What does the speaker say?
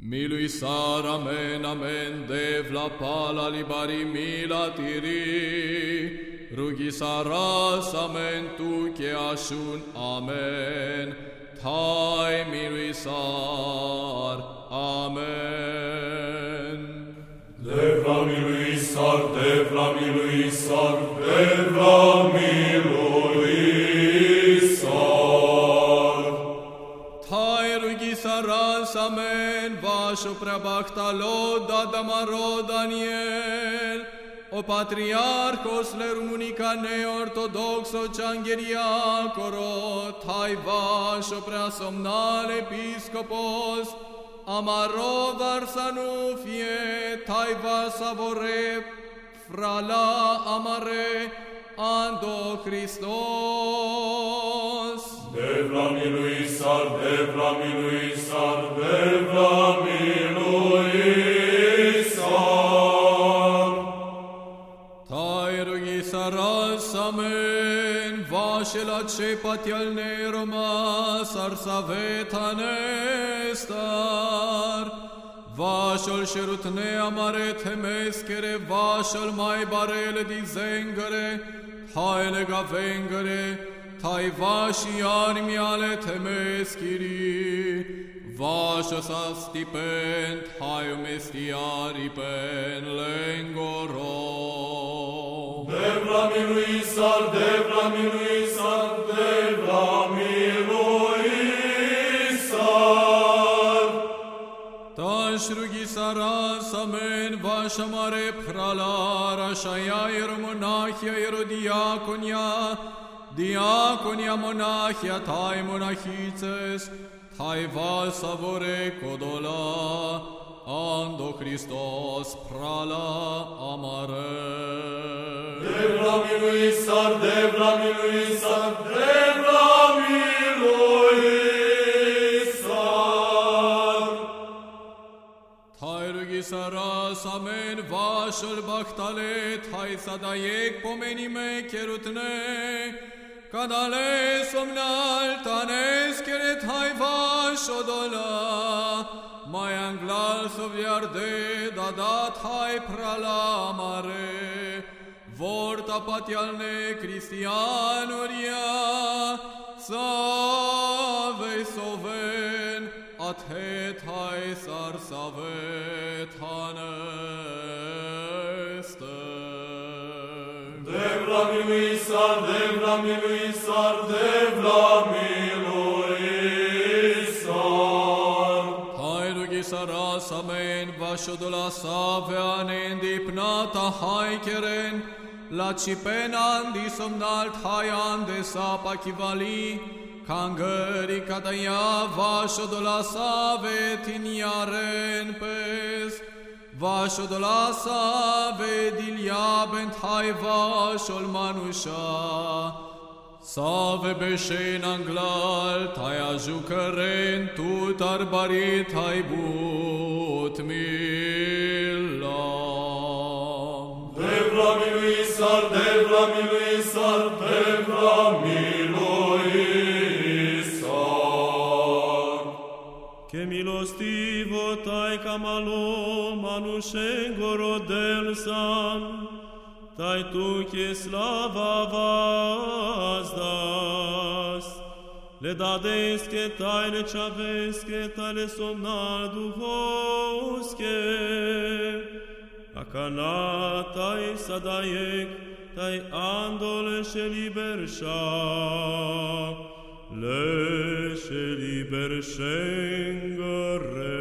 Milui sar, amen, amen, dev la pala libari mila tiri. Rugi saras, amen, tu che ashun, amen. Tai milui sar, amen. Devla milui sar, devla milui sar, devla milui Σαμέν Βάσο Πραβαχταλόντα Νταμαρό Δανιέλ. Ο Πατριάρχος Λερμουνικά Νεορτοδόξο Τσαγγεριάκορο Θαϊ Βάσο Πρασομνάλ Επίσκοπος Αμαρό Δαρσανούφιε Θαϊ Βάσαβορε Φραλά Αμαρέ Αντο Χριστός. Devla milui sar, devla milui sar, devla milui sar. Tai rugi saras amen, vaše la ce patial ne roma sar savetan Vașol șerut ne amare temeskere, vașol mai barele di zengere, haile gavengere, tai Taivași armi ale temeschirii, Vasă sa stipend, hai umestiari pen lengoro. Devla mi miluisar, devla mi miluisar, devla miluisar. Taș rugi sara să men vașa mare pralara, Așa ea eromânahia erodiaconia, diaconia monachia tai monachices, tae valsa vore codola, ando Christos prala amare. Devra miluisar, devra miluisar, devra miluisar. Tae rugisaras, amen, vașul bactale, tae sadaiec pomenime cherutne, kad ales omnaltanes keret haivash odola, da glal soviarde dadat hai pralamare, vorta patialne cristianuria, save soven, athet hai sarsavet hai. Devla milui sar, devla milui sar, devla milui sar. Hai rugi saras amen vashodula save anen dipnata hai keren la cipenan di somnalt hai ande sapa kivali Kangări cadaya vashodula save tiniaren pes Vashodula save diliabent hai vashol manusha Save beshen anglal tai ajucăren tut arbarit hai but mila. Devla milui sar, devla milui sar, devla milui milostivo tai camalo manuscengoro del san, tai tu che slava vazdas, le dadesche tai le chavesche tai le somnar duhovske, akana tai sadayek tai andole she libersha, Lesce liber scengore